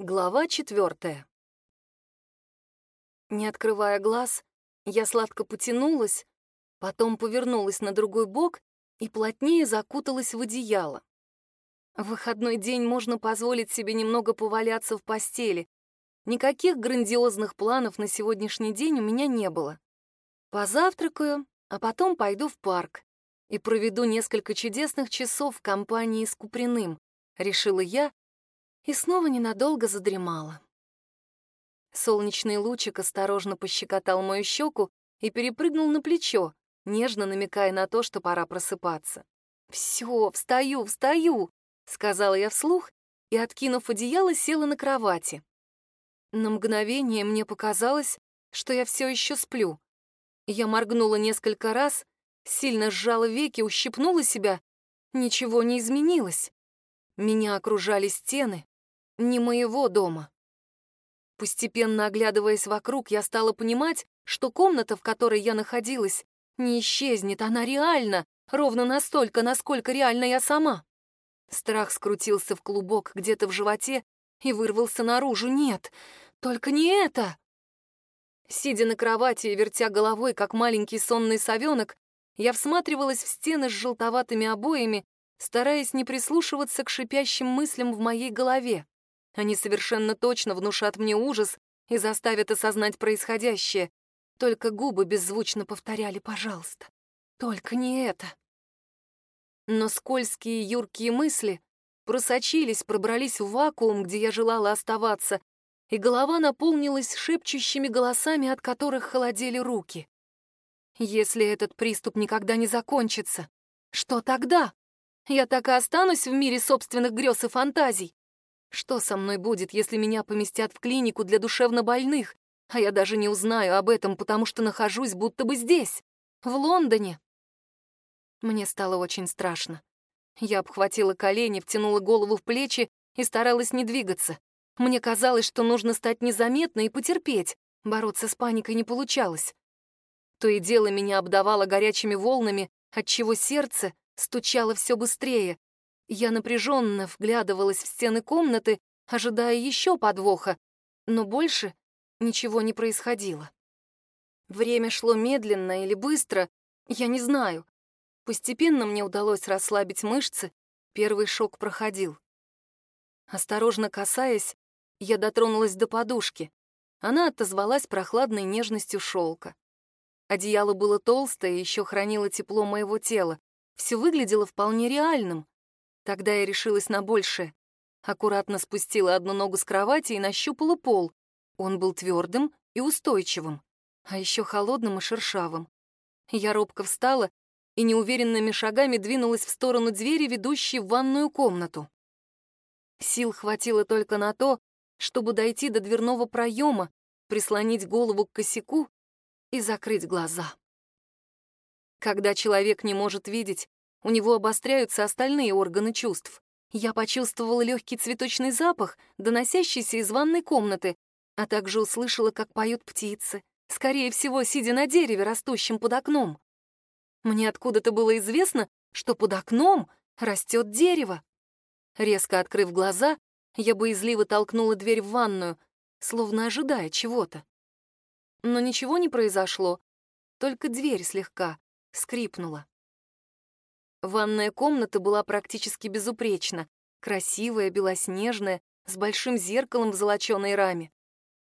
Глава четвертая. Не открывая глаз, я сладко потянулась, потом повернулась на другой бок и плотнее закуталась в одеяло. В выходной день можно позволить себе немного поваляться в постели. Никаких грандиозных планов на сегодняшний день у меня не было. Позавтракаю, а потом пойду в парк и проведу несколько чудесных часов в компании с Куприным, решила я, и снова ненадолго задремала. Солнечный лучик осторожно пощекотал мою щеку и перепрыгнул на плечо, нежно намекая на то, что пора просыпаться. «Все, встаю, встаю!» — сказала я вслух и, откинув одеяло, села на кровати. На мгновение мне показалось, что я все еще сплю. Я моргнула несколько раз, сильно сжала веки, ущипнула себя. Ничего не изменилось. Меня окружали стены, не моего дома. Постепенно оглядываясь вокруг, я стала понимать, что комната, в которой я находилась, не исчезнет, она реальна, ровно настолько, насколько реальна я сама. Страх скрутился в клубок где-то в животе и вырвался наружу. Нет, только не это! Сидя на кровати и вертя головой, как маленький сонный совенок, я всматривалась в стены с желтоватыми обоями, стараясь не прислушиваться к шипящим мыслям в моей голове. Они совершенно точно внушат мне ужас и заставят осознать происходящее. Только губы беззвучно повторяли «пожалуйста». Только не это. Но скользкие юркие мысли просочились, пробрались в вакуум, где я желала оставаться, и голова наполнилась шепчущими голосами, от которых холодели руки. Если этот приступ никогда не закончится, что тогда? Я так и останусь в мире собственных грез и фантазий. Что со мной будет, если меня поместят в клинику для душевнобольных, а я даже не узнаю об этом, потому что нахожусь будто бы здесь, в Лондоне? Мне стало очень страшно. Я обхватила колени, втянула голову в плечи и старалась не двигаться. Мне казалось, что нужно стать незаметной и потерпеть. Бороться с паникой не получалось. То и дело меня обдавало горячими волнами, отчего сердце стучало все быстрее, я напряженно вглядывалась в стены комнаты, ожидая еще подвоха, но больше ничего не происходило. Время шло медленно или быстро, я не знаю. Постепенно мне удалось расслабить мышцы, первый шок проходил. Осторожно касаясь, я дотронулась до подушки. Она отозвалась прохладной нежностью шелка. Одеяло было толстое и еще хранило тепло моего тела. Все выглядело вполне реальным. Тогда я решилась на большее. Аккуратно спустила одну ногу с кровати и нащупала пол. Он был твердым и устойчивым, а еще холодным и шершавым. Я робко встала и неуверенными шагами двинулась в сторону двери, ведущей в ванную комнату. Сил хватило только на то, чтобы дойти до дверного проема, прислонить голову к косяку и закрыть глаза. Когда человек не может видеть, у него обостряются остальные органы чувств. Я почувствовала легкий цветочный запах, доносящийся из ванной комнаты, а также услышала, как поют птицы, скорее всего, сидя на дереве, растущем под окном. Мне откуда-то было известно, что под окном растет дерево. Резко открыв глаза, я боязливо толкнула дверь в ванную, словно ожидая чего-то. Но ничего не произошло, только дверь слегка скрипнула. Ванная комната была практически безупречна, красивая, белоснежная, с большим зеркалом в золоченой раме.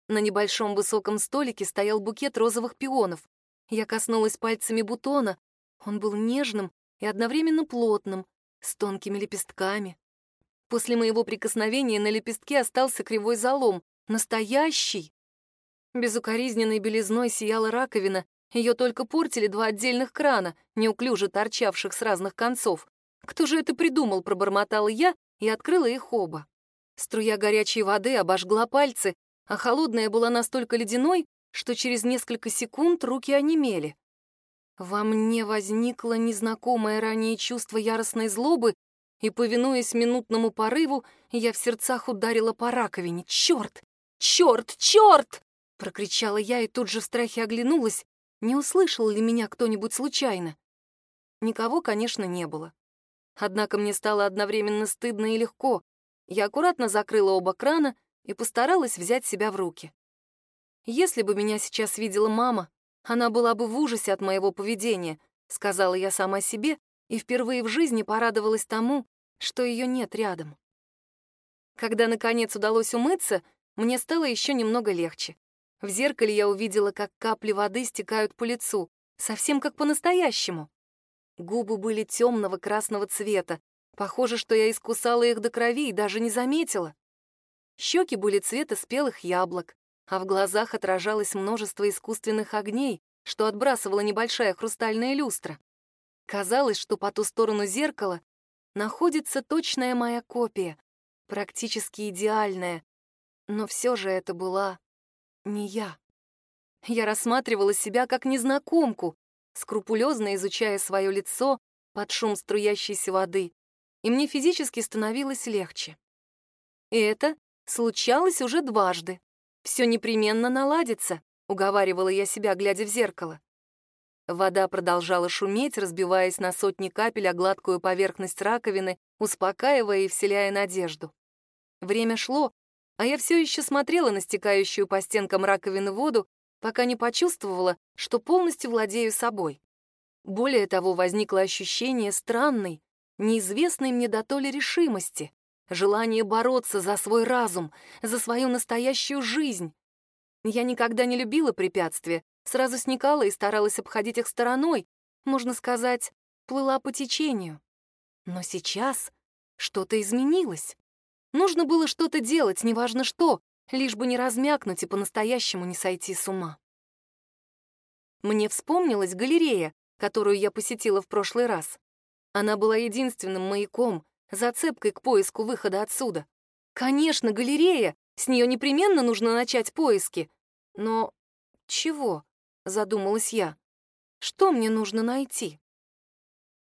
На небольшом высоком столике стоял букет розовых пионов. Я коснулась пальцами бутона. Он был нежным и одновременно плотным, с тонкими лепестками. После моего прикосновения на лепестке остался кривой залом. Настоящий! Безукоризненной белизной сияла раковина, ее только портили два отдельных крана, неуклюже торчавших с разных концов. Кто же это придумал, пробормотала я и открыла их оба. Струя горячей воды обожгла пальцы, а холодная была настолько ледяной, что через несколько секунд руки онемели. Во мне возникло незнакомое ранее чувство яростной злобы, и, повинуясь минутному порыву, я в сердцах ударила по раковине. «Черт! Черт! Черт!» — прокричала я и тут же в страхе оглянулась, не услышал ли меня кто-нибудь случайно. Никого, конечно, не было. Однако мне стало одновременно стыдно и легко. Я аккуратно закрыла оба крана и постаралась взять себя в руки. «Если бы меня сейчас видела мама, она была бы в ужасе от моего поведения», сказала я сама себе и впервые в жизни порадовалась тому, что ее нет рядом. Когда, наконец, удалось умыться, мне стало еще немного легче. В зеркале я увидела, как капли воды стекают по лицу, совсем как по-настоящему. Губы были темного красного цвета. Похоже, что я искусала их до крови и даже не заметила. Щеки были цвета спелых яблок, а в глазах отражалось множество искусственных огней, что отбрасывала небольшая хрустальная люстра. Казалось, что по ту сторону зеркала находится точная моя копия, практически идеальная, но все же это была не я. Я рассматривала себя как незнакомку, скрупулезно изучая свое лицо под шум струящейся воды, и мне физически становилось легче. И это случалось уже дважды. Все непременно наладится, уговаривала я себя, глядя в зеркало. Вода продолжала шуметь, разбиваясь на сотни капель о гладкую поверхность раковины, успокаивая и вселяя надежду. Время шло, а я все еще смотрела на стекающую по стенкам раковины воду, пока не почувствовала, что полностью владею собой. Более того, возникло ощущение странной, неизвестной мне дотоле решимости, желание бороться за свой разум, за свою настоящую жизнь. Я никогда не любила препятствия, сразу сникала и старалась обходить их стороной, можно сказать, плыла по течению. Но сейчас что-то изменилось. Нужно было что-то делать, неважно что, лишь бы не размякнуть и по-настоящему не сойти с ума. Мне вспомнилась галерея, которую я посетила в прошлый раз. Она была единственным маяком, зацепкой к поиску выхода отсюда. Конечно, галерея, с нее непременно нужно начать поиски. Но чего? Задумалась я. Что мне нужно найти?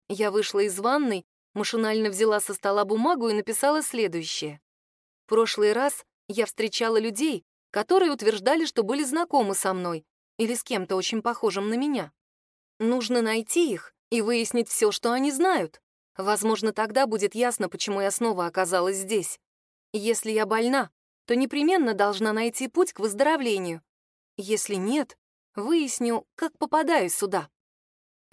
Я вышла из ванной Машинально взяла со стола бумагу и написала следующее. Прошлый раз я встречала людей, которые утверждали, что были знакомы со мной или с кем-то очень похожим на меня. Нужно найти их и выяснить все, что они знают. Возможно, тогда будет ясно, почему я снова оказалась здесь. Если я больна, то непременно должна найти путь к выздоровлению. Если нет, выясню, как попадаю сюда.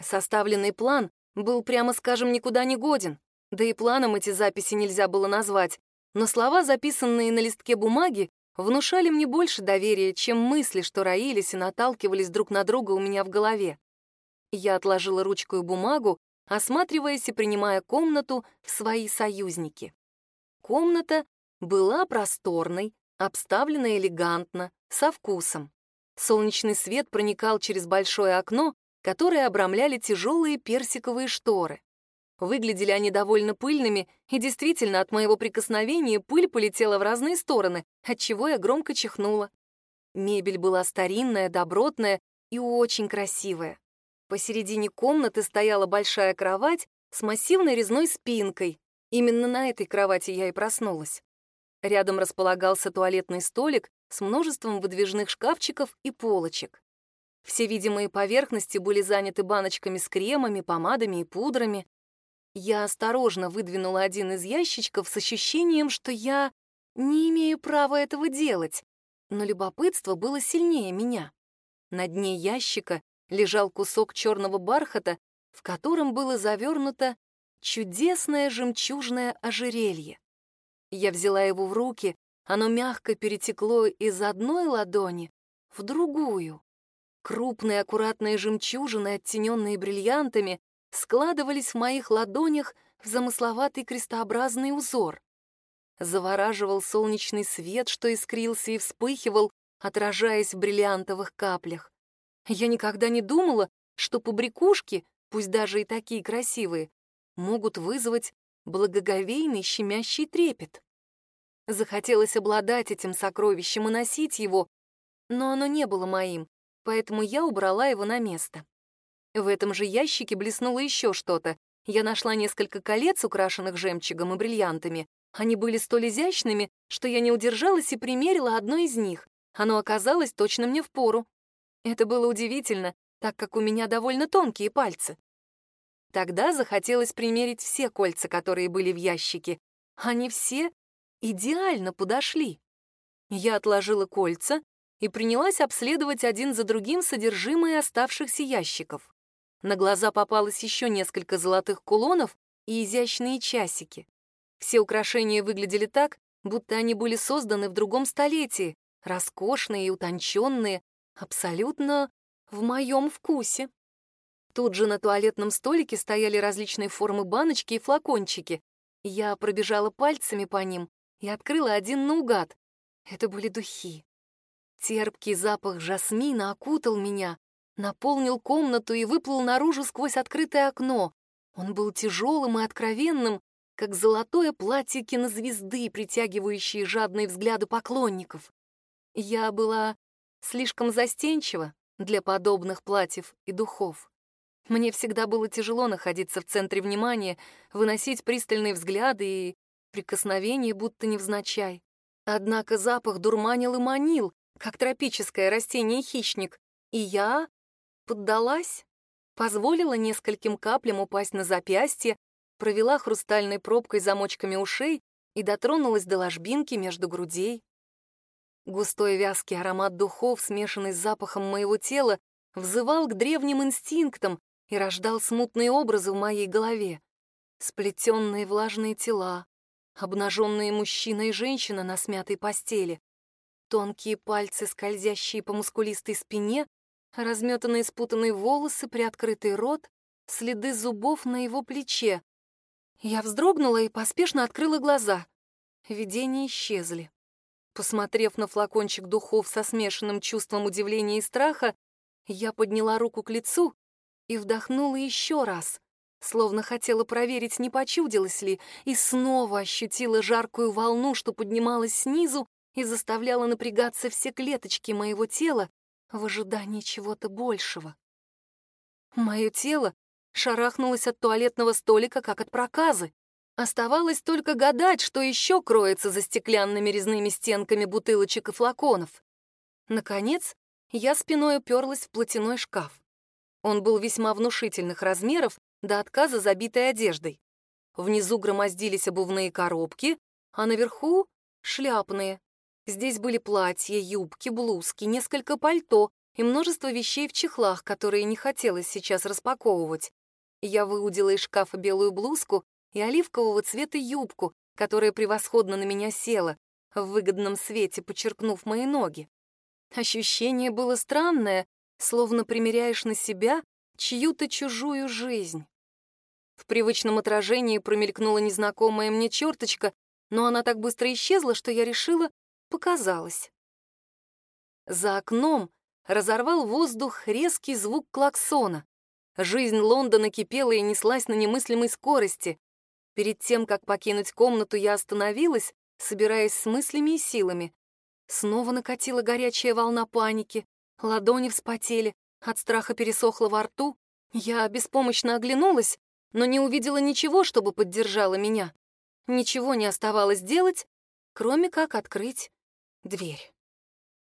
Составленный план был, прямо скажем, никуда не годен. Да и планом эти записи нельзя было назвать. Но слова, записанные на листке бумаги, внушали мне больше доверия, чем мысли, что роились и наталкивались друг на друга у меня в голове. Я отложила ручку и бумагу, осматриваясь и принимая комнату в свои союзники. Комната была просторной, обставлена элегантно, со вкусом. Солнечный свет проникал через большое окно, которые обрамляли тяжелые персиковые шторы. Выглядели они довольно пыльными, и действительно от моего прикосновения пыль полетела в разные стороны, отчего я громко чихнула. Мебель была старинная, добротная и очень красивая. Посередине комнаты стояла большая кровать с массивной резной спинкой. Именно на этой кровати я и проснулась. Рядом располагался туалетный столик с множеством выдвижных шкафчиков и полочек. Все видимые поверхности были заняты баночками с кремами, помадами и пудрами. Я осторожно выдвинула один из ящичков с ощущением, что я не имею права этого делать, но любопытство было сильнее меня. На дне ящика лежал кусок черного бархата, в котором было завернуто чудесное жемчужное ожерелье. Я взяла его в руки, оно мягко перетекло из одной ладони в другую. Крупные аккуратные жемчужины, оттененные бриллиантами, складывались в моих ладонях в замысловатый крестообразный узор. Завораживал солнечный свет, что искрился и вспыхивал, отражаясь в бриллиантовых каплях. Я никогда не думала, что побрякушки, пусть даже и такие красивые, могут вызвать благоговейный щемящий трепет. Захотелось обладать этим сокровищем и носить его, но оно не было моим, поэтому я убрала его на место. В этом же ящике блеснуло еще что-то. Я нашла несколько колец, украшенных жемчугом и бриллиантами. Они были столь изящными, что я не удержалась и примерила одно из них. Оно оказалось точно мне в пору. Это было удивительно, так как у меня довольно тонкие пальцы. Тогда захотелось примерить все кольца, которые были в ящике. Они все идеально подошли. Я отложила кольца и принялась обследовать один за другим содержимое оставшихся ящиков. На глаза попалось еще несколько золотых кулонов и изящные часики. Все украшения выглядели так, будто они были созданы в другом столетии, роскошные и утонченные, абсолютно в моем вкусе. Тут же на туалетном столике стояли различные формы баночки и флакончики. Я пробежала пальцами по ним и открыла один наугад. Это были духи. Терпкий запах жасмина окутал меня, наполнил комнату и выплыл наружу сквозь открытое окно. Он был тяжелым и откровенным, как золотое платье кинозвезды, притягивающее жадные взгляды поклонников. Я была слишком застенчива для подобных платьев и духов. Мне всегда было тяжело находиться в центре внимания, выносить пристальные взгляды и прикосновения, будто невзначай. Однако запах дурманил и манил, как тропическое растение-хищник, и я поддалась, позволила нескольким каплям упасть на запястье, провела хрустальной пробкой замочками ушей и дотронулась до ложбинки между грудей. Густой вязкий аромат духов, смешанный с запахом моего тела, взывал к древним инстинктам и рождал смутные образы в моей голове. Сплетенные влажные тела, обнаженные мужчина и женщина на смятой постели, тонкие пальцы, скользящие по мускулистой спине, разметанные спутанные волосы, приоткрытый рот, следы зубов на его плече. Я вздрогнула и поспешно открыла глаза. Видения исчезли. Посмотрев на флакончик духов со смешанным чувством удивления и страха, я подняла руку к лицу и вдохнула еще раз, словно хотела проверить, не почудилось ли, и снова ощутила жаркую волну, что поднималась снизу и заставляла напрягаться все клеточки моего тела в ожидании чего-то большего. Мое тело шарахнулось от туалетного столика, как от проказы. Оставалось только гадать, что еще кроется за стеклянными резными стенками бутылочек и флаконов. Наконец, я спиной уперлась в платяной шкаф. Он был весьма внушительных размеров, до отказа забитой одеждой. Внизу громоздились обувные коробки, а наверху — шляпные. Здесь были платья, юбки, блузки, несколько пальто и множество вещей в чехлах, которые не хотелось сейчас распаковывать. Я выудила из шкафа белую блузку и оливкового цвета юбку, которая превосходно на меня села, в выгодном свете подчеркнув мои ноги. Ощущение было странное, словно примеряешь на себя чью-то чужую жизнь. В привычном отражении промелькнула незнакомая мне черточка, но она так быстро исчезла, что я решила, показалось. За окном разорвал воздух резкий звук клаксона. Жизнь Лондона кипела и неслась на немыслимой скорости. Перед тем, как покинуть комнату, я остановилась, собираясь с мыслями и силами. Снова накатила горячая волна паники, ладони вспотели, от страха пересохло во рту. Я беспомощно оглянулась, но не увидела ничего, чтобы поддержало меня. Ничего не оставалось делать, кроме как открыть дверь.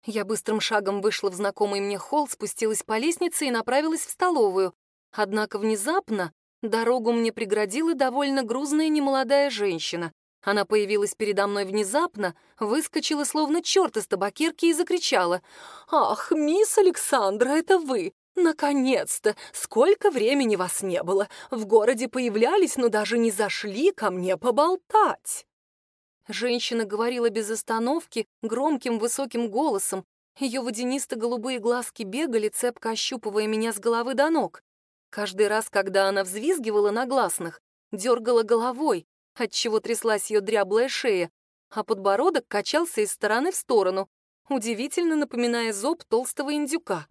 Я быстрым шагом вышла в знакомый мне холл, спустилась по лестнице и направилась в столовую. Однако внезапно Дорогу мне преградила довольно грузная немолодая женщина. Она появилась передо мной внезапно, выскочила словно черт из табакерки и закричала. «Ах, мисс Александра, это вы! Наконец-то! Сколько времени вас не было! В городе появлялись, но даже не зашли ко мне поболтать!» Женщина говорила без остановки, громким высоким голосом. Ее водянисто-голубые глазки бегали, цепко ощупывая меня с головы до ног. Каждый раз, когда она взвизгивала на гласных, дергала головой, отчего тряслась ее дряблая шея, а подбородок качался из стороны в сторону, удивительно напоминая зоб толстого индюка.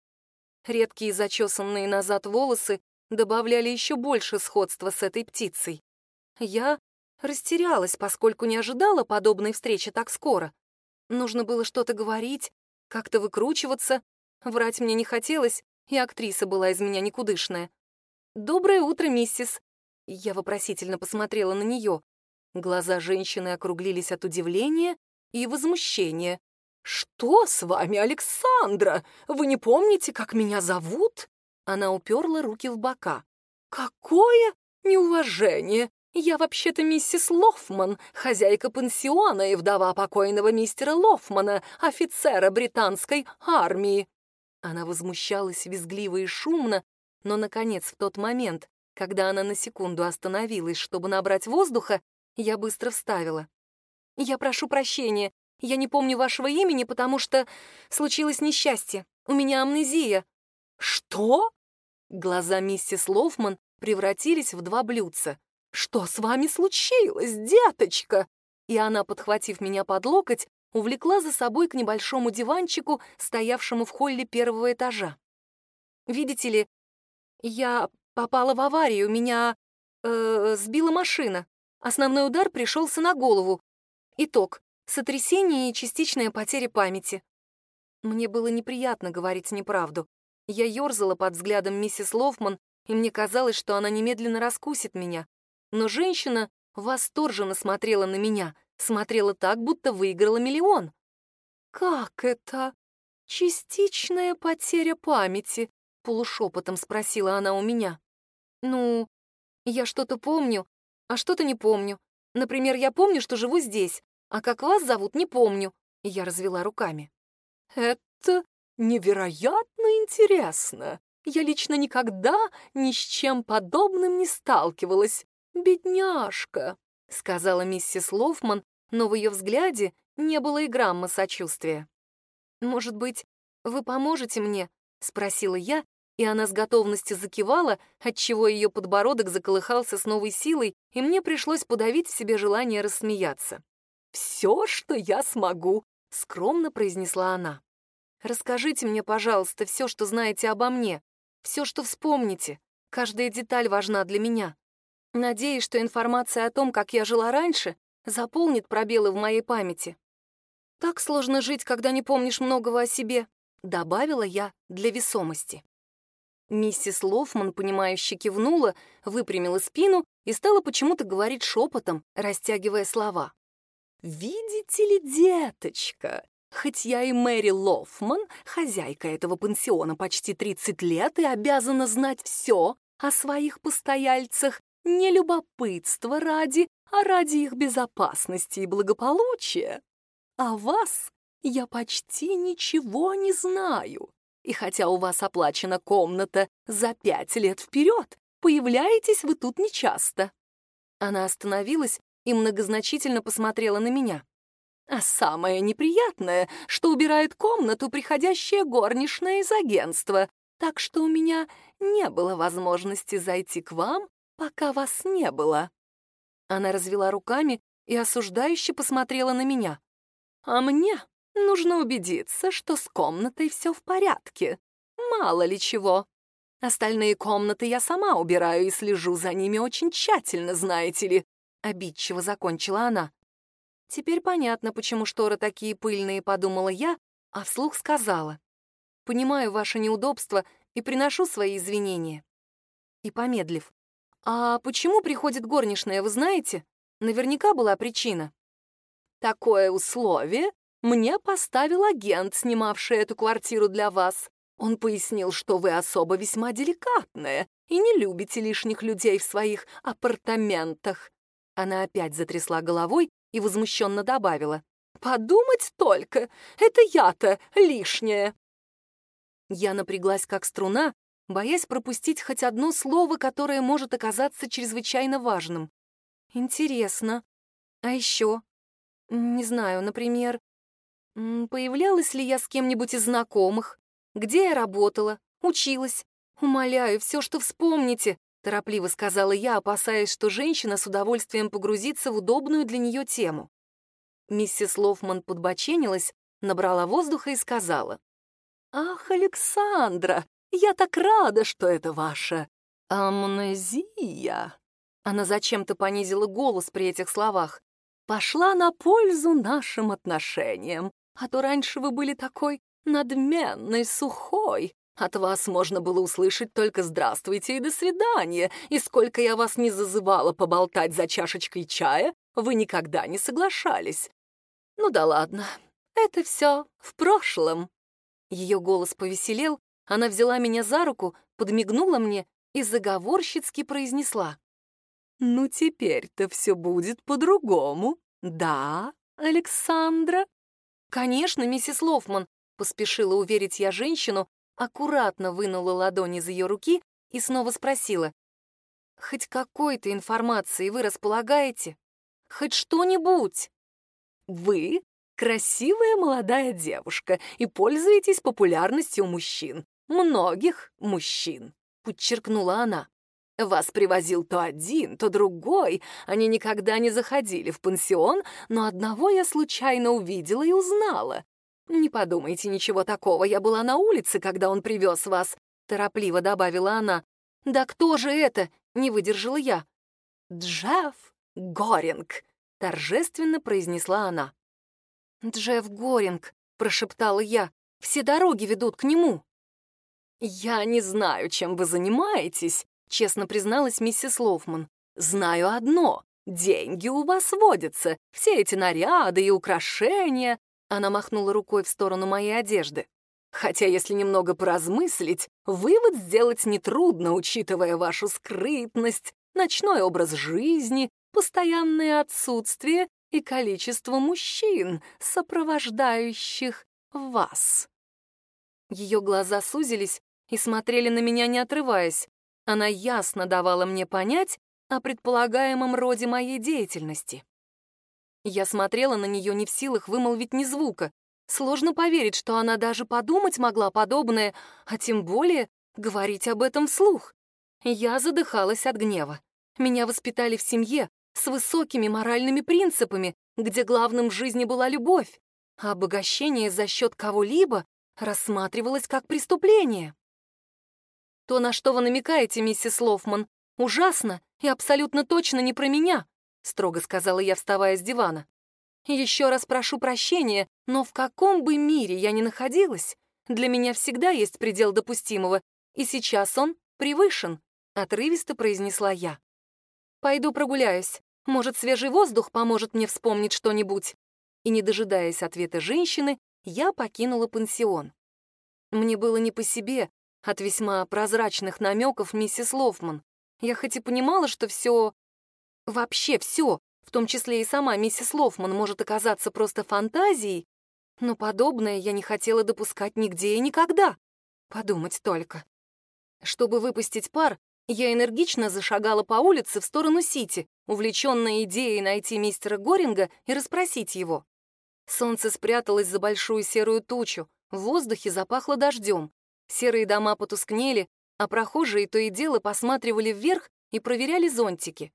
Редкие зачесанные назад волосы добавляли еще больше сходства с этой птицей. Я растерялась, поскольку не ожидала подобной встречи так скоро. Нужно было что-то говорить, как-то выкручиваться. Врать мне не хотелось, и актриса была из меня никудышная. «Доброе утро, миссис!» Я вопросительно посмотрела на нее. Глаза женщины округлились от удивления и возмущения. «Что с вами, Александра? Вы не помните, как меня зовут?» Она уперла руки в бока. «Какое неуважение! Я вообще-то миссис Лофман, хозяйка пансиона и вдова покойного мистера Лофмана, офицера британской армии». Она возмущалась визгливо и шумно, но, наконец, в тот момент, когда она на секунду остановилась, чтобы набрать воздуха, я быстро вставила. «Я прошу прощения. Я не помню вашего имени, потому что случилось несчастье. У меня амнезия». «Что?» Глаза миссис Лофман превратились в два блюдца. «Что с вами случилось, деточка?» И она, подхватив меня под локоть, увлекла за собой к небольшому диванчику, стоявшему в холле первого этажа. «Видите ли, я попала в аварию, меня э, сбила машина. Основной удар пришелся на голову. Итог — сотрясение и частичная потеря памяти. Мне было неприятно говорить неправду. Я ерзала под взглядом миссис Лофман, и мне казалось, что она немедленно раскусит меня. Но женщина восторженно смотрела на меня, смотрела так, будто выиграла миллион. «Как это? Частичная потеря памяти?» — полушепотом спросила она у меня. «Ну, я что-то помню, а что-то не помню. Например, я помню, что живу здесь, а как вас зовут, не помню». Я развела руками. «Это невероятно интересно. Я лично никогда ни с чем подобным не сталкивалась. «Бедняжка», — сказала миссис Лофман, но в ее взгляде не было и грамма сочувствия. «Может быть, вы поможете мне?» — спросила я, и она с готовностью закивала, отчего ее подбородок заколыхался с новой силой, и мне пришлось подавить в себе желание рассмеяться. «Все, что я смогу», — скромно произнесла она. «Расскажите мне, пожалуйста, все, что знаете обо мне, все, что вспомните. Каждая деталь важна для меня. Надеюсь, что информация о том, как я жила раньше, заполнит пробелы в моей памяти. Так сложно жить, когда не помнишь многого о себе, добавила я для весомости. Миссис Лофман, понимающе кивнула, выпрямила спину и стала почему-то говорить шепотом, растягивая слова. «Видите ли, деточка, хоть я и Мэри Лофман, хозяйка этого пансиона почти 30 лет и обязана знать все о своих постояльцах, не любопытство ради, а ради их безопасности и благополучия. А вас я почти ничего не знаю. И хотя у вас оплачена комната за пять лет вперед, появляетесь вы тут нечасто. Она остановилась и многозначительно посмотрела на меня. А самое неприятное, что убирает комнату приходящая горничная из агентства, так что у меня не было возможности зайти к вам пока вас не было». Она развела руками и осуждающе посмотрела на меня. «А мне нужно убедиться, что с комнатой все в порядке. Мало ли чего. Остальные комнаты я сама убираю и слежу за ними очень тщательно, знаете ли», — обидчиво закончила она. «Теперь понятно, почему шторы такие пыльные», — подумала я, а вслух сказала. «Понимаю ваше неудобство и приношу свои извинения». И, помедлив, «А почему приходит горничная, вы знаете? Наверняка была причина». «Такое условие мне поставил агент, снимавший эту квартиру для вас. Он пояснил, что вы особо весьма деликатная и не любите лишних людей в своих апартаментах». Она опять затрясла головой и возмущенно добавила. «Подумать только! Это я-то лишняя!» Я напряглась как струна боясь пропустить хоть одно слово, которое может оказаться чрезвычайно важным. Интересно. А еще? Не знаю, например, появлялась ли я с кем-нибудь из знакомых? Где я работала? Училась? Умоляю, все, что вспомните, торопливо сказала я, опасаясь, что женщина с удовольствием погрузится в удобную для нее тему. Миссис Лофман подбоченилась, набрала воздуха и сказала. «Ах, Александра, я так рада, что это ваша амнезия. Она зачем-то понизила голос при этих словах. Пошла на пользу нашим отношениям. А то раньше вы были такой надменной, сухой. От вас можно было услышать только «здравствуйте» и «до свидания», и сколько я вас не зазывала поболтать за чашечкой чая, вы никогда не соглашались. Ну да ладно, это все в прошлом. Ее голос повеселел, она взяла меня за руку, подмигнула мне и заговорщицки произнесла. Ну, теперь-то все будет по-другому. Да, Александра? Конечно, миссис Лофман, поспешила уверить я женщину, аккуратно вынула ладони из ее руки и снова спросила. «Хоть какой-то информацией вы располагаете? Хоть что-нибудь?» «Вы красивая молодая девушка и пользуетесь популярностью у мужчин. Многих мужчин», — подчеркнула она. «Вас привозил то один, то другой. Они никогда не заходили в пансион, но одного я случайно увидела и узнала. Не подумайте ничего такого, я была на улице, когда он привез вас», — торопливо добавила она. «Да кто же это?» — не выдержала я. «Джефф Горинг», — торжественно произнесла она. «Джефф Горинг», — прошептала я, — «все дороги ведут к нему». «Я не знаю, чем вы занимаетесь», — честно призналась миссис Лофман. «Знаю одно. Деньги у вас водятся. Все эти наряды и украшения». Она махнула рукой в сторону моей одежды. Хотя, если немного поразмыслить, вывод сделать нетрудно, учитывая вашу скрытность, ночной образ жизни, постоянное отсутствие и количество мужчин, сопровождающих вас. Ее глаза сузились и смотрели на меня, не отрываясь. Она ясно давала мне понять о предполагаемом роде моей деятельности. Я смотрела на нее не в силах вымолвить ни звука. Сложно поверить, что она даже подумать могла подобное, а тем более говорить об этом вслух. Я задыхалась от гнева. Меня воспитали в семье, с высокими моральными принципами, где главным в жизни была любовь, а обогащение за счет кого-либо рассматривалось как преступление. То, на что вы намекаете, миссис Лофман, ужасно и абсолютно точно не про меня, строго сказала я, вставая с дивана. Еще раз прошу прощения, но в каком бы мире я ни находилась, для меня всегда есть предел допустимого, и сейчас он превышен, отрывисто произнесла я. Пойду прогуляюсь. Может, свежий воздух поможет мне вспомнить что-нибудь?» И, не дожидаясь ответа женщины, я покинула пансион. Мне было не по себе от весьма прозрачных намеков миссис Лофман. Я хоть и понимала, что все, вообще все, в том числе и сама миссис Лофман, может оказаться просто фантазией, но подобное я не хотела допускать нигде и никогда. Подумать только. Чтобы выпустить пар, я энергично зашагала по улице в сторону Сити, увлеченная идеей найти мистера Горинга и расспросить его. Солнце спряталось за большую серую тучу, в воздухе запахло дождем. Серые дома потускнели, а прохожие то и дело посматривали вверх и проверяли зонтики.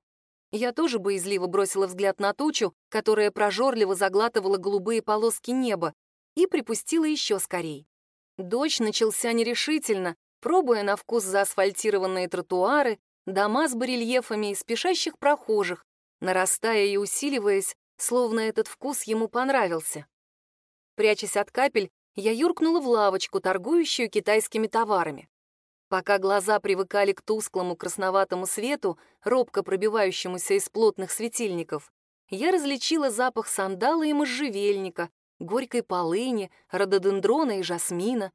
Я тоже боязливо бросила взгляд на тучу, которая прожорливо заглатывала голубые полоски неба, и припустила еще скорей. Дождь начался нерешительно, пробуя на вкус заасфальтированные тротуары, дома с барельефами и спешащих прохожих, нарастая и усиливаясь, словно этот вкус ему понравился. Прячась от капель, я юркнула в лавочку, торгующую китайскими товарами. Пока глаза привыкали к тусклому красноватому свету, робко пробивающемуся из плотных светильников, я различила запах сандала и можжевельника, горькой полыни, рододендрона и жасмина.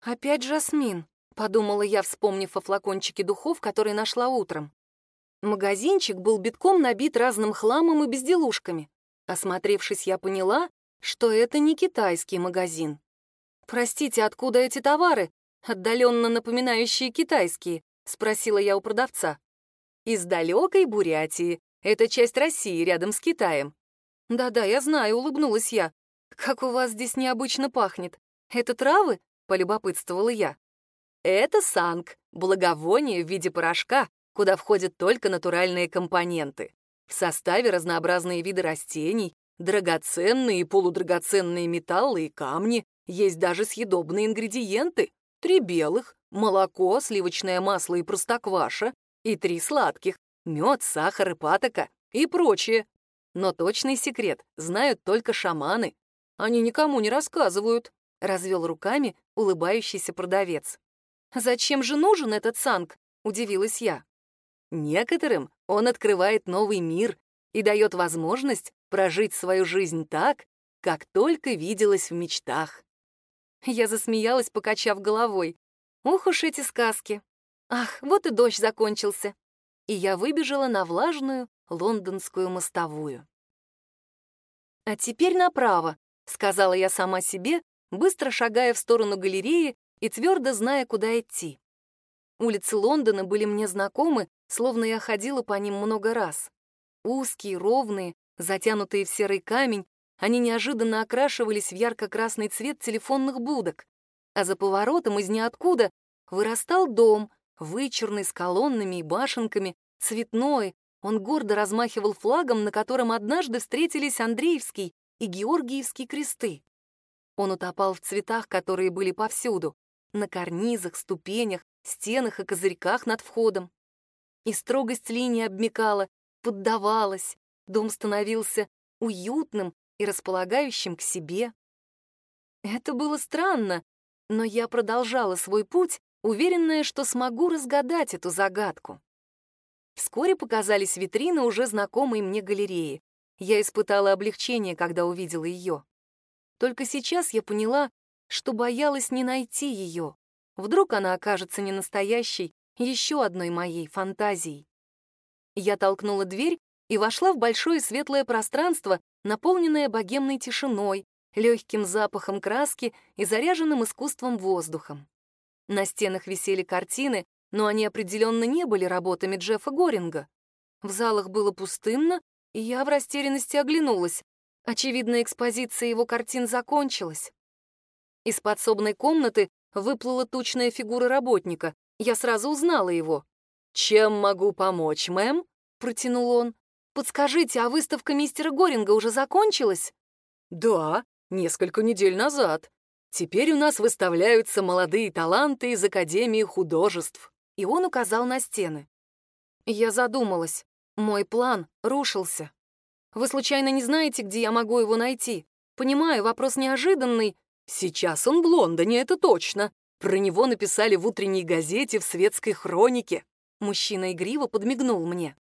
Опять жасмин подумала я, вспомнив о флакончике духов, который нашла утром. Магазинчик был битком набит разным хламом и безделушками. Осмотревшись, я поняла, что это не китайский магазин. «Простите, откуда эти товары, отдаленно напоминающие китайские?» — спросила я у продавца. «Из далекой Бурятии. Это часть России, рядом с Китаем». «Да-да, я знаю», — улыбнулась я. «Как у вас здесь необычно пахнет. Это травы?» — полюбопытствовала я. Это санг, благовоние в виде порошка, куда входят только натуральные компоненты. В составе разнообразные виды растений, драгоценные и полудрагоценные металлы и камни, есть даже съедобные ингредиенты. Три белых, молоко, сливочное масло и простокваша, и три сладких, мед, сахар и патока, и прочее. Но точный секрет знают только шаманы. Они никому не рассказывают, — развел руками улыбающийся продавец. «Зачем же нужен этот санг?» — удивилась я. «Некоторым он открывает новый мир и дает возможность прожить свою жизнь так, как только виделась в мечтах». Я засмеялась, покачав головой. «Ух уж эти сказки! Ах, вот и дождь закончился!» и я выбежала на влажную лондонскую мостовую. «А теперь направо», — сказала я сама себе, быстро шагая в сторону галереи и твердо зная, куда идти. Улицы Лондона были мне знакомы, словно я ходила по ним много раз. Узкие, ровные, затянутые в серый камень, они неожиданно окрашивались в ярко-красный цвет телефонных будок, а за поворотом из ниоткуда вырастал дом, вычурный, с колоннами и башенками, цветной, он гордо размахивал флагом, на котором однажды встретились Андреевский и Георгиевский кресты. Он утопал в цветах, которые были повсюду, на карнизах, ступенях, стенах и козырьках над входом. И строгость линии обмекала, поддавалась, дом становился уютным и располагающим к себе. Это было странно, но я продолжала свой путь, уверенная, что смогу разгадать эту загадку. Вскоре показались витрины уже знакомой мне галереи. Я испытала облегчение, когда увидела ее. Только сейчас я поняла, что боялась не найти ее. Вдруг она окажется не настоящей, еще одной моей фантазией. Я толкнула дверь и вошла в большое светлое пространство, наполненное богемной тишиной, легким запахом краски и заряженным искусством воздухом. На стенах висели картины, но они определенно не были работами Джеффа Горинга. В залах было пустынно, и я в растерянности оглянулась. Очевидно, экспозиция его картин закончилась. Из подсобной комнаты выплыла тучная фигура работника. Я сразу узнала его. «Чем могу помочь, мэм?» — протянул он. «Подскажите, а выставка мистера Горинга уже закончилась?» «Да, несколько недель назад. Теперь у нас выставляются молодые таланты из Академии художеств» и он указал на стены. Я задумалась. Мой план рушился. Вы случайно не знаете, где я могу его найти? Понимаю, вопрос неожиданный. Сейчас он в Лондоне, это точно. Про него написали в утренней газете в светской хронике. Мужчина игриво подмигнул мне.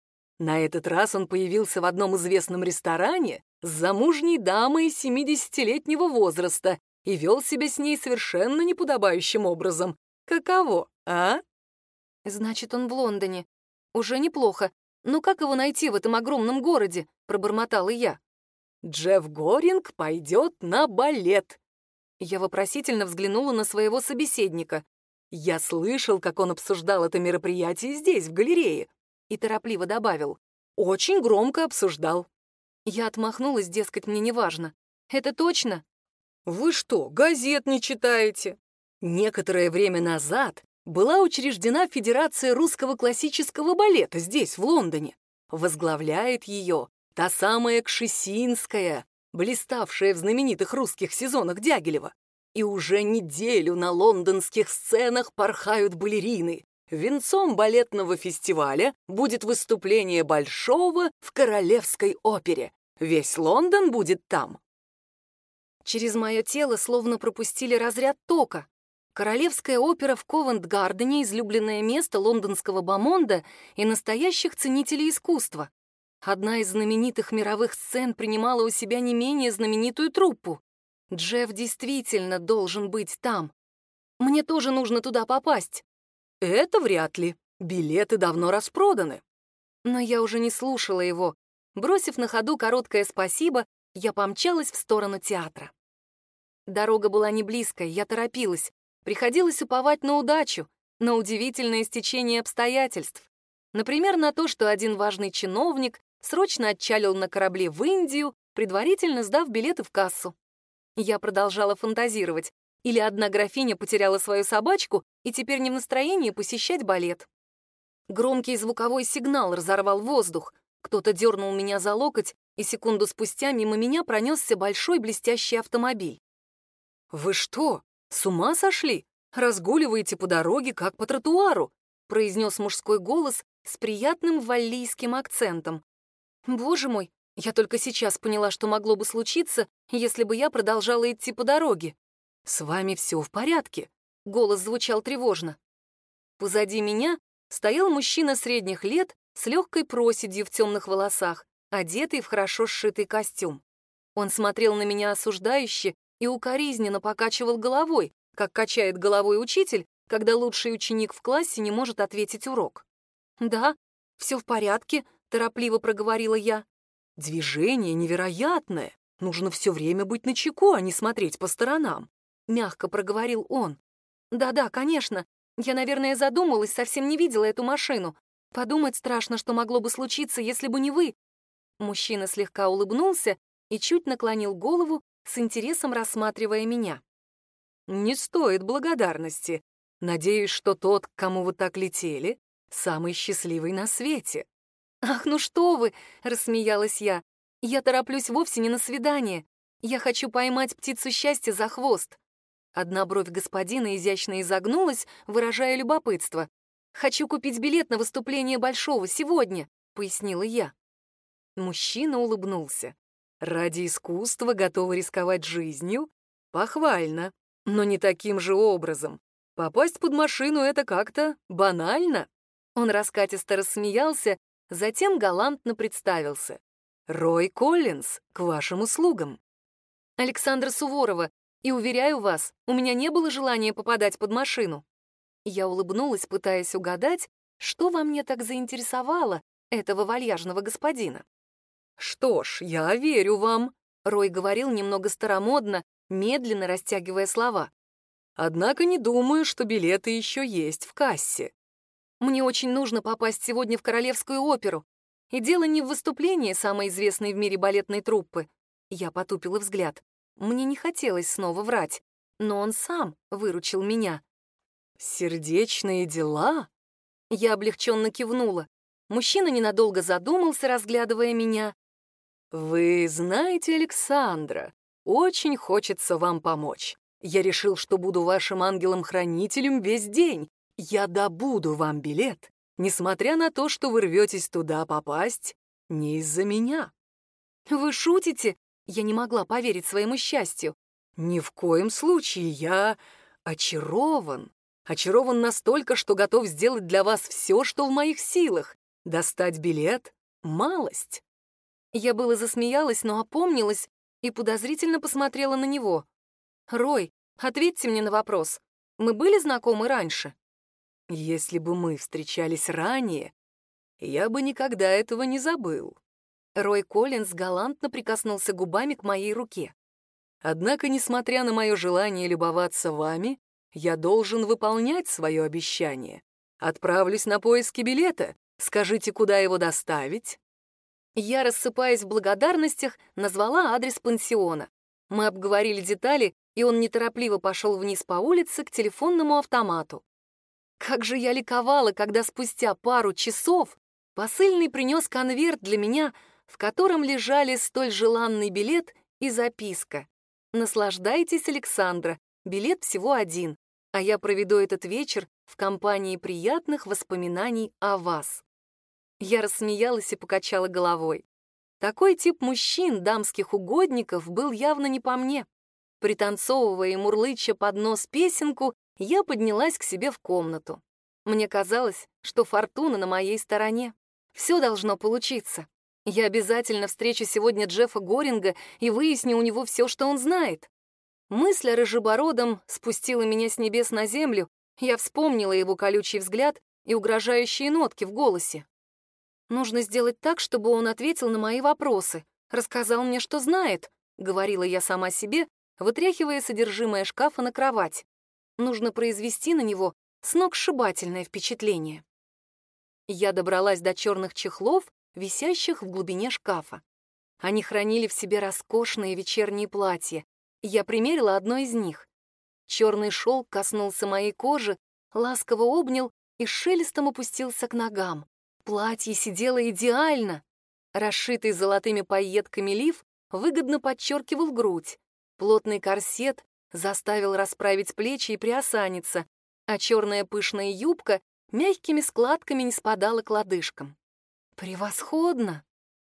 На этот раз он появился в одном известном ресторане с замужней дамой 70-летнего возраста и вел себя с ней совершенно неподобающим образом. Каково, а? Значит, он в Лондоне. Уже неплохо. Но как его найти в этом огромном городе? Пробормотала я. Джефф Горинг пойдет на балет. Я вопросительно взглянула на своего собеседника. Я слышал, как он обсуждал это мероприятие здесь, в галерее. И торопливо добавил. Очень громко обсуждал. Я отмахнулась, дескать, мне не важно. Это точно? Вы что, газет не читаете? Некоторое время назад была учреждена Федерация русского классического балета здесь, в Лондоне. Возглавляет ее та самая Кшесинская, блиставшая в знаменитых русских сезонах Дягилева. И уже неделю на лондонских сценах порхают балерины. Венцом балетного фестиваля будет выступление Большого в Королевской опере. Весь Лондон будет там. Через мое тело словно пропустили разряд тока. Королевская опера в Ковент-Гардене — излюбленное место лондонского бомонда и настоящих ценителей искусства. Одна из знаменитых мировых сцен принимала у себя не менее знаменитую труппу. Джефф действительно должен быть там. Мне тоже нужно туда попасть. Это вряд ли. Билеты давно распроданы. Но я уже не слушала его. Бросив на ходу короткое спасибо, я помчалась в сторону театра. Дорога была не близкая, я торопилась. Приходилось уповать на удачу, на удивительное стечение обстоятельств. Например, на то, что один важный чиновник срочно отчалил на корабле в Индию, предварительно сдав билеты в кассу. Я продолжала фантазировать. Или одна графиня потеряла свою собачку и теперь не в настроении посещать балет. Громкий звуковой сигнал разорвал воздух. Кто-то дернул меня за локоть, и секунду спустя мимо меня пронесся большой блестящий автомобиль. «Вы что, «С ума сошли? Разгуливаете по дороге, как по тротуару», произнес мужской голос с приятным валлийским акцентом. «Боже мой, я только сейчас поняла, что могло бы случиться, если бы я продолжала идти по дороге. С вами все в порядке?» Голос звучал тревожно. Позади меня стоял мужчина средних лет с легкой проседью в темных волосах, одетый в хорошо сшитый костюм. Он смотрел на меня осуждающе и укоризненно покачивал головой, как качает головой учитель, когда лучший ученик в классе не может ответить урок. Да, все в порядке», — торопливо проговорила я. «Движение невероятное. Нужно все время быть начеку, а не смотреть по сторонам», — мягко проговорил он. «Да-да, конечно. Я, наверное, задумалась, совсем не видела эту машину. Подумать страшно, что могло бы случиться, если бы не вы». Мужчина слегка улыбнулся и чуть наклонил голову, с интересом рассматривая меня. «Не стоит благодарности. Надеюсь, что тот, к кому вы так летели, самый счастливый на свете». «Ах, ну что вы!» — рассмеялась я. «Я тороплюсь вовсе не на свидание. Я хочу поймать птицу счастья за хвост». Одна бровь господина изящно изогнулась, выражая любопытство. «Хочу купить билет на выступление Большого сегодня», — пояснила я. Мужчина улыбнулся. «Ради искусства готовы рисковать жизнью? Похвально, но не таким же образом. Попасть под машину — это как-то банально». Он раскатисто рассмеялся, затем галантно представился. «Рой Коллинз, к вашим услугам». «Александра Суворова, и, уверяю вас, у меня не было желания попадать под машину». Я улыбнулась, пытаясь угадать, что во мне так заинтересовало этого вальяжного господина. «Что ж, я верю вам», — Рой говорил немного старомодно, медленно растягивая слова. «Однако не думаю, что билеты еще есть в кассе». «Мне очень нужно попасть сегодня в Королевскую оперу. И дело не в выступлении самой известной в мире балетной труппы». Я потупила взгляд. Мне не хотелось снова врать, но он сам выручил меня. «Сердечные дела?» Я облегченно кивнула. Мужчина ненадолго задумался, разглядывая меня. «Вы знаете Александра, очень хочется вам помочь. Я решил, что буду вашим ангелом-хранителем весь день. Я добуду вам билет, несмотря на то, что вы рветесь туда попасть не из-за меня». «Вы шутите?» Я не могла поверить своему счастью. «Ни в коем случае, я очарован. Очарован настолько, что готов сделать для вас все, что в моих силах. Достать билет — малость». Я было засмеялась, но опомнилась и подозрительно посмотрела на него. «Рой, ответьте мне на вопрос. Мы были знакомы раньше?» «Если бы мы встречались ранее, я бы никогда этого не забыл. Рой Коллинз галантно прикоснулся губами к моей руке. «Однако, несмотря на мое желание любоваться вами, я должен выполнять свое обещание. Отправлюсь на поиски билета. Скажите, куда его доставить?» Я, рассыпаясь в благодарностях, назвала адрес пансиона. Мы обговорили детали, и он неторопливо пошел вниз по улице к телефонному автомату. Как же я ликовала, когда спустя пару часов посыльный принес конверт для меня — в котором лежали столь желанный билет и записка. «Наслаждайтесь, Александра, билет всего один, а я проведу этот вечер в компании приятных воспоминаний о вас». Я рассмеялась и покачала головой. Такой тип мужчин, дамских угодников, был явно не по мне. Пританцовывая и мурлыча под нос песенку, я поднялась к себе в комнату. Мне казалось, что фортуна на моей стороне. Все должно получиться. Я обязательно встречу сегодня Джеффа Горинга и выясню у него все, что он знает. Мысль о рыжебородом спустила меня с небес на землю, я вспомнила его колючий взгляд и угрожающие нотки в голосе. Нужно сделать так, чтобы он ответил на мои вопросы, рассказал мне, что знает, говорила я сама себе, вытряхивая содержимое шкафа на кровать. Нужно произвести на него сногсшибательное впечатление. Я добралась до черных чехлов висящих в глубине шкафа. Они хранили в себе роскошные вечерние платья. Я примерила одно из них. Черный шелк коснулся моей кожи, ласково обнял и шелестом опустился к ногам. Платье сидело идеально. Расшитый золотыми пайетками лиф выгодно подчеркивал грудь. Плотный корсет заставил расправить плечи и приосаниться, а черная пышная юбка мягкими складками не спадала к лодыжкам. Превосходно!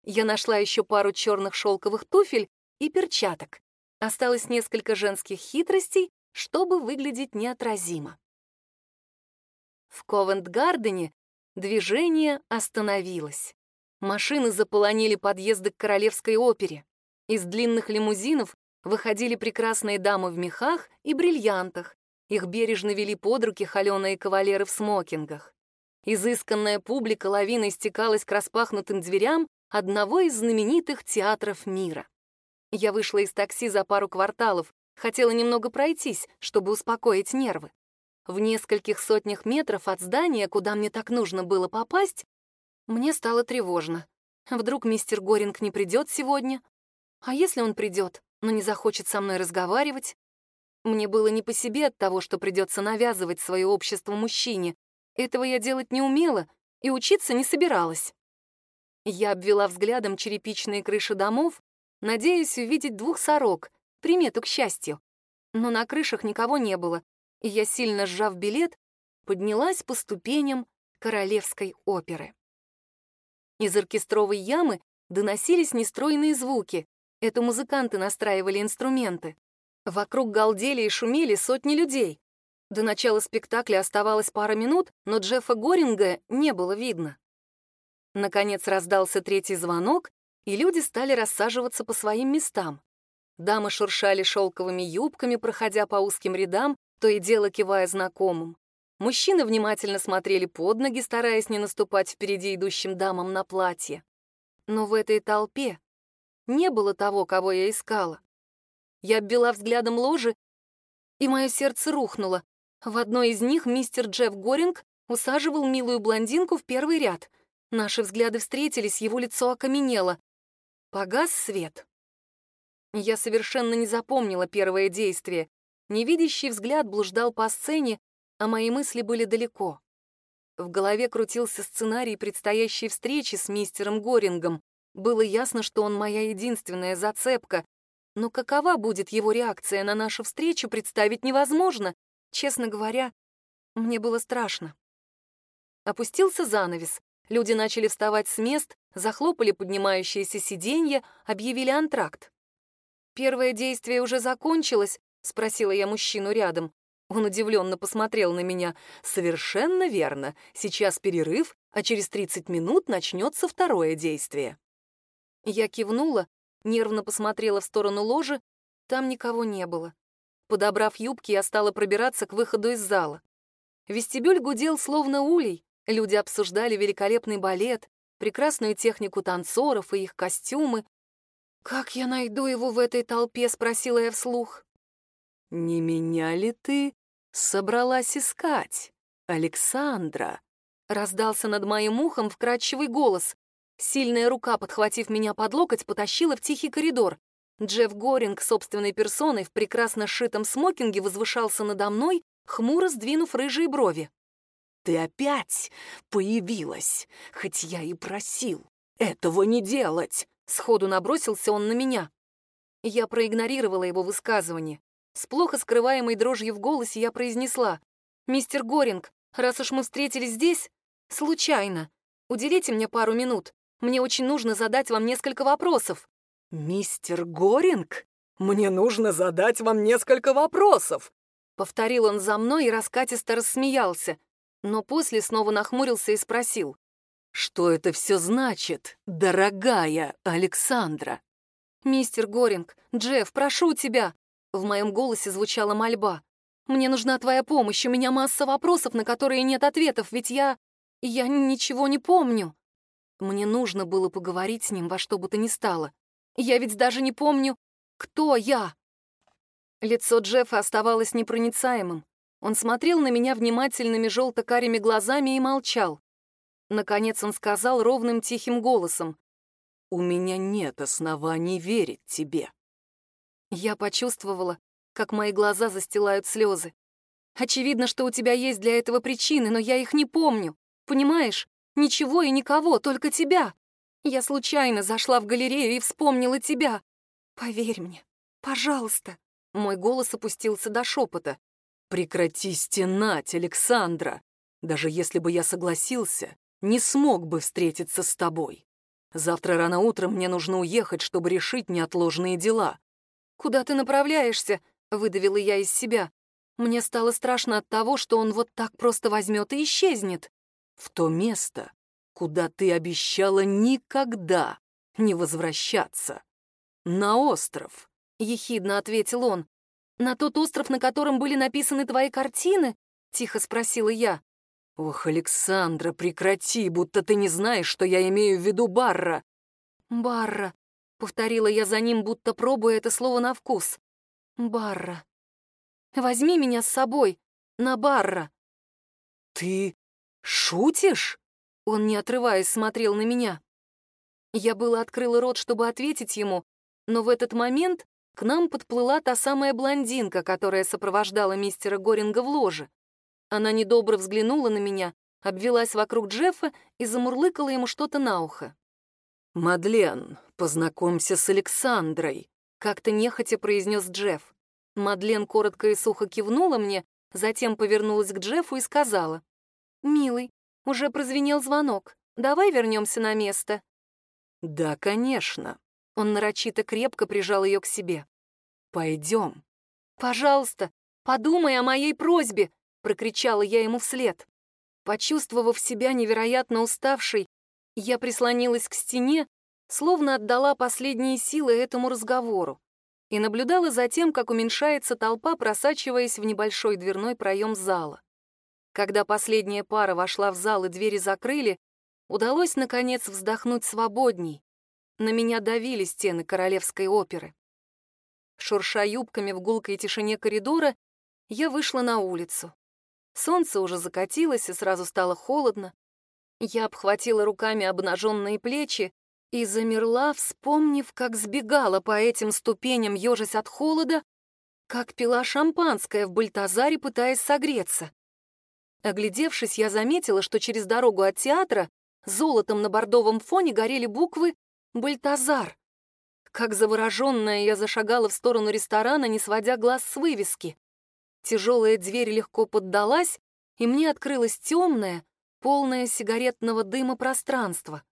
Я нашла еще пару черных шелковых туфель и перчаток. Осталось несколько женских хитростей, чтобы выглядеть неотразимо. В Ковент-Гардене движение остановилось. Машины заполонили подъезды к Королевской опере. Из длинных лимузинов выходили прекрасные дамы в мехах и бриллиантах. Их бережно вели под руки холеные кавалеры в смокингах. Изысканная публика лавиной стекалась к распахнутым дверям одного из знаменитых театров мира. Я вышла из такси за пару кварталов, хотела немного пройтись, чтобы успокоить нервы. В нескольких сотнях метров от здания, куда мне так нужно было попасть, мне стало тревожно. Вдруг мистер Горинг не придет сегодня? А если он придет, но не захочет со мной разговаривать? Мне было не по себе от того, что придется навязывать свое общество мужчине, этого я делать не умела и учиться не собиралась. Я обвела взглядом черепичные крыши домов, надеясь увидеть двух сорок, примету к счастью. Но на крышах никого не было, и я, сильно сжав билет, поднялась по ступеням королевской оперы. Из оркестровой ямы доносились нестройные звуки. Это музыканты настраивали инструменты. Вокруг галдели и шумели сотни людей. До начала спектакля оставалось пара минут, но Джеффа Горинга не было видно. Наконец раздался третий звонок, и люди стали рассаживаться по своим местам. Дамы шуршали шелковыми юбками, проходя по узким рядам, то и дело кивая знакомым. Мужчины внимательно смотрели под ноги, стараясь не наступать впереди идущим дамам на платье. Но в этой толпе не было того, кого я искала. Я обвела взглядом ложи, и мое сердце рухнуло. В одной из них мистер Джефф Горинг усаживал милую блондинку в первый ряд. Наши взгляды встретились, его лицо окаменело. Погас свет. Я совершенно не запомнила первое действие. Невидящий взгляд блуждал по сцене, а мои мысли были далеко. В голове крутился сценарий предстоящей встречи с мистером Горингом. Было ясно, что он моя единственная зацепка. Но какова будет его реакция на нашу встречу, представить невозможно. Честно говоря, мне было страшно. Опустился занавес. Люди начали вставать с мест, захлопали поднимающиеся сиденья, объявили антракт. «Первое действие уже закончилось?» — спросила я мужчину рядом. Он удивленно посмотрел на меня. «Совершенно верно. Сейчас перерыв, а через 30 минут начнется второе действие». Я кивнула, нервно посмотрела в сторону ложи. Там никого не было. Подобрав юбки, я стала пробираться к выходу из зала. Вестибюль гудел словно улей. Люди обсуждали великолепный балет, прекрасную технику танцоров и их костюмы. «Как я найду его в этой толпе?» — спросила я вслух. «Не меня ли ты собралась искать, Александра?» — раздался над моим ухом вкрадчивый голос. Сильная рука, подхватив меня под локоть, потащила в тихий коридор. Джефф Горинг собственной персоной в прекрасно сшитом смокинге возвышался надо мной, хмуро сдвинув рыжие брови. «Ты опять появилась, хоть я и просил этого не делать!» Сходу набросился он на меня. Я проигнорировала его высказывание. С плохо скрываемой дрожью в голосе я произнесла. «Мистер Горинг, раз уж мы встретились здесь, случайно, уделите мне пару минут. Мне очень нужно задать вам несколько вопросов». «Мистер Горинг, мне нужно задать вам несколько вопросов!» Повторил он за мной и раскатисто рассмеялся, но после снова нахмурился и спросил. «Что это все значит, дорогая Александра?» «Мистер Горинг, Джефф, прошу тебя!» В моем голосе звучала мольба. «Мне нужна твоя помощь, у меня масса вопросов, на которые нет ответов, ведь я... я ничего не помню». Мне нужно было поговорить с ним во что бы то ни стало. Я ведь даже не помню, кто я. Лицо Джеффа оставалось непроницаемым. Он смотрел на меня внимательными желто-карими глазами и молчал. Наконец он сказал ровным тихим голосом. «У меня нет оснований верить тебе». Я почувствовала, как мои глаза застилают слезы. Очевидно, что у тебя есть для этого причины, но я их не помню. Понимаешь? Ничего и никого, только тебя. Я случайно зашла в галерею и вспомнила тебя. Поверь мне, пожалуйста. Мой голос опустился до шепота. Прекрати стенать, Александра. Даже если бы я согласился, не смог бы встретиться с тобой. Завтра рано утром мне нужно уехать, чтобы решить неотложные дела. Куда ты направляешься? выдавила я из себя. Мне стало страшно от того, что он вот так просто возьмет и исчезнет. В то место, куда ты обещала никогда не возвращаться. На остров, — ехидно ответил он. «На тот остров, на котором были написаны твои картины?» — тихо спросила я. «Ох, Александра, прекрати, будто ты не знаешь, что я имею в виду Барра!» «Барра», — повторила я за ним, будто пробуя это слово на вкус. «Барра. Возьми меня с собой, на Барра». «Ты шутишь?» Он, не отрываясь, смотрел на меня. Я было открыла рот, чтобы ответить ему, но в этот момент к нам подплыла та самая блондинка, которая сопровождала мистера Горинга в ложе. Она недобро взглянула на меня, обвелась вокруг Джеффа и замурлыкала ему что-то на ухо. «Мадлен, познакомься с Александрой», — как-то нехотя произнес Джефф. Мадлен коротко и сухо кивнула мне, затем повернулась к Джеффу и сказала. «Милый, уже прозвенел звонок. Давай вернемся на место». «Да, конечно». Он нарочито крепко прижал ее к себе. «Пойдем». «Пожалуйста, подумай о моей просьбе», — прокричала я ему вслед. Почувствовав себя невероятно уставшей, я прислонилась к стене, словно отдала последние силы этому разговору и наблюдала за тем, как уменьшается толпа, просачиваясь в небольшой дверной проем зала. Когда последняя пара вошла в зал и двери закрыли, удалось, наконец, вздохнуть свободней. На меня давили стены королевской оперы. Шурша юбками в гулкой тишине коридора, я вышла на улицу. Солнце уже закатилось, и сразу стало холодно. Я обхватила руками обнаженные плечи и замерла, вспомнив, как сбегала по этим ступеням, ежась от холода, как пила шампанское в Бальтазаре, пытаясь согреться. Оглядевшись, я заметила, что через дорогу от театра золотом на бордовом фоне горели буквы «Бальтазар». Как завороженная, я зашагала в сторону ресторана, не сводя глаз с вывески. Тяжелая дверь легко поддалась, и мне открылось темное, полное сигаретного дыма пространство.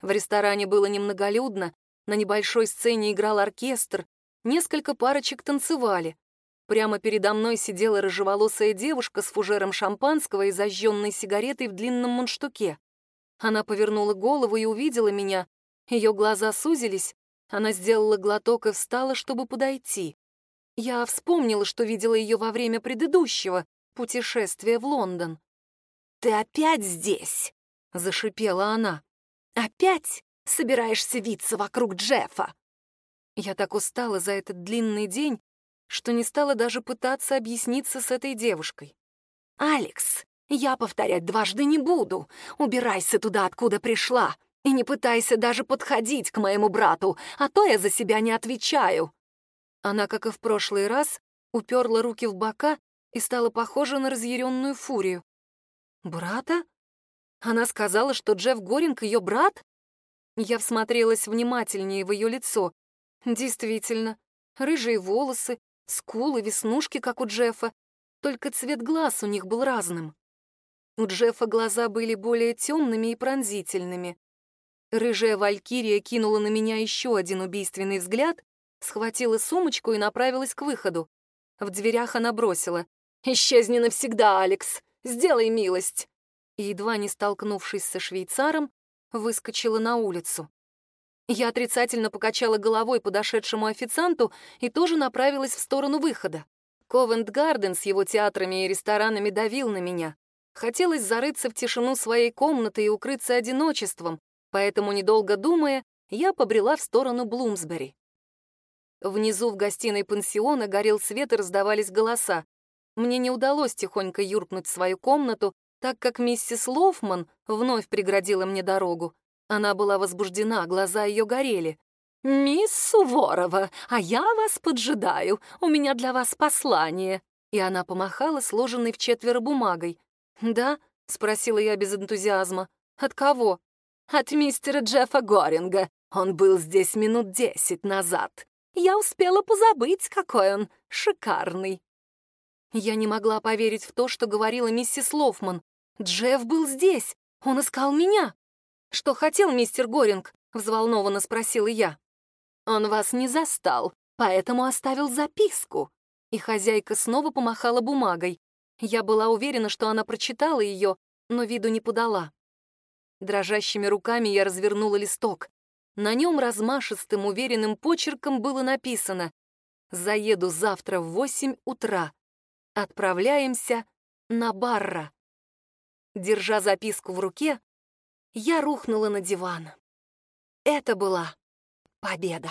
В ресторане было немноголюдно, на небольшой сцене играл оркестр, несколько парочек танцевали. Прямо передо мной сидела рыжеволосая девушка с фужером шампанского и зажженной сигаретой в длинном мундштуке. Она повернула голову и увидела меня. Ее глаза сузились, она сделала глоток и встала, чтобы подойти. Я вспомнила, что видела ее во время предыдущего путешествия в Лондон. «Ты опять здесь?» — зашипела она. «Опять собираешься виться вокруг Джеффа?» Я так устала за этот длинный день, что не стала даже пытаться объясниться с этой девушкой. «Алекс, я повторять дважды не буду. Убирайся туда, откуда пришла, и не пытайся даже подходить к моему брату, а то я за себя не отвечаю». Она, как и в прошлый раз, уперла руки в бока и стала похожа на разъяренную фурию. «Брата? Она сказала, что Джефф Горинг — ее брат?» Я всмотрелась внимательнее в ее лицо. Действительно, рыжие волосы, скулы, веснушки, как у Джеффа, только цвет глаз у них был разным. У Джеффа глаза были более темными и пронзительными. Рыжая валькирия кинула на меня еще один убийственный взгляд, схватила сумочку и направилась к выходу. В дверях она бросила. «Исчезни навсегда, Алекс! Сделай милость!» И, едва не столкнувшись со швейцаром, выскочила на улицу. Я отрицательно покачала головой подошедшему официанту и тоже направилась в сторону выхода. Ковент-Гарден с его театрами и ресторанами давил на меня. Хотелось зарыться в тишину своей комнаты и укрыться одиночеством, поэтому, недолго думая, я побрела в сторону Блумсбери. Внизу в гостиной пансиона горел свет и раздавались голоса. Мне не удалось тихонько юркнуть в свою комнату, так как миссис Лофман вновь преградила мне дорогу. Она была возбуждена, глаза ее горели. «Мисс Суворова, а я вас поджидаю, у меня для вас послание». И она помахала сложенной в четверо бумагой. «Да?» — спросила я без энтузиазма. «От кого?» «От мистера Джеффа Горинга. Он был здесь минут десять назад. Я успела позабыть, какой он шикарный». Я не могла поверить в то, что говорила миссис Лофман. Джефф был здесь, он искал меня. «Что хотел мистер Горинг?» — взволнованно спросила я. «Он вас не застал, поэтому оставил записку». И хозяйка снова помахала бумагой. Я была уверена, что она прочитала ее, но виду не подала. Дрожащими руками я развернула листок. На нем размашистым, уверенным почерком было написано «Заеду завтра в восемь утра. Отправляемся на Барра». Держа записку в руке, я рухнула на диван. Это была победа.